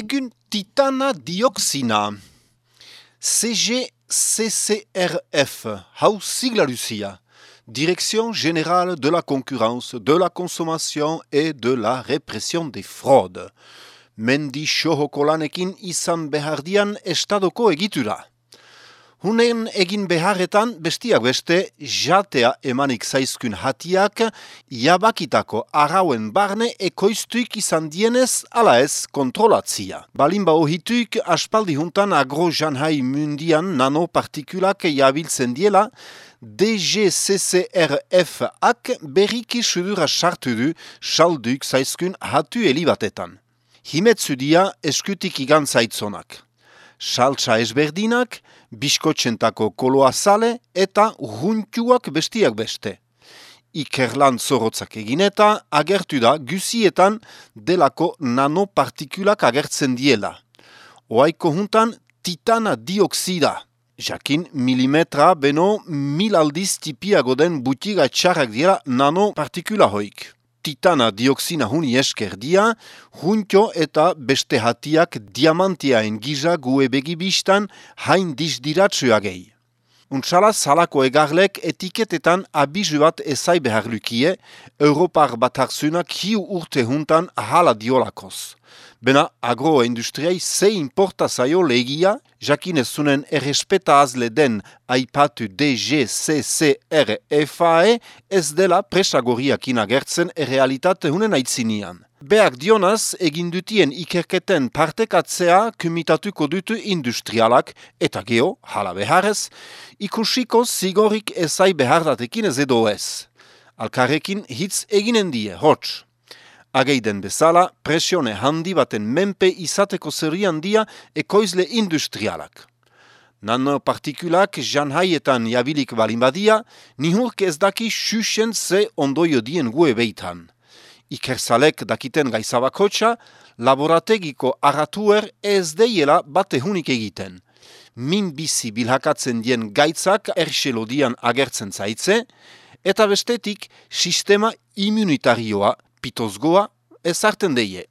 egun titana dioxina. CGCCRF, hau sigla Lucia. Direction générale de la concurrence, de la consommation et de la répression des fraudes. Mendi sohokolanekin izan behardian estadoko egitura. Hunen egin beharretan bestiak beste jatea emanik zaizkun hatiak jabakitako arauen barne ekoiztuik izan dienez ala ez kontrolatzia. Balinba ohituik aspaldi juntan agro janhai mundian nanopartikulak jabiltzen diela, DGCCRF-ak berriki sudura sartu du salduik zaizkun hatu helibatetan. Himetzu dia eskutik igan zaitzonak. Saltsa ezberdinak, biskotxentako koloa zale eta juntuak bestiak beste. Ikerlan zorotzak egin eta agertu da gusietan delako nanopartikulak agertzen diela. Oaiko juntan titana dioksida. Jakin milimetra beno mil aldiz tipiago den butiga txarrak dira nanopartikula hoik titana dioksina huni esker dia, huntio eta beste hatiak diamantiaen giza gue begibistan hain dizdiratxua gehi. Untsala salako egarlek etiketetan abizu bat ezai behar lukie, Europar bat hartzunak hiu urte juntan hala diolakoz. Bena agroindustriai ze importa zaio legia, jakin ez zunen errespeta azle den aipatu DGCCRFAE ez dela presagoriak inagertzen errealitate hunen aitzinian. Beak dionaz, egin dutien ikerketen partekatzea kumitatuko dutu industrialak eta geho, hala beharrez, ikusiko zigorik ezai behardatekin ez edo ez. Alkarrekin hitz eginen die, hots. Ageiden bezala, presione handi baten menpe izateko zerri handia ekoizle industrialak. Nanopartikulak janhaietan jabilik balin badia, nihurk ez daki xuxen ze ondoio dien gue beitan. Ikerzalek dakiten gaizabakotxa, laborategiko aratuer ez deiela bate hunik egiten. Min bizi bilhakatzen dien gaitzak erxelodian agertzen zaitze, eta bestetik sistema immunitarioa pitozgoa ezarten deie.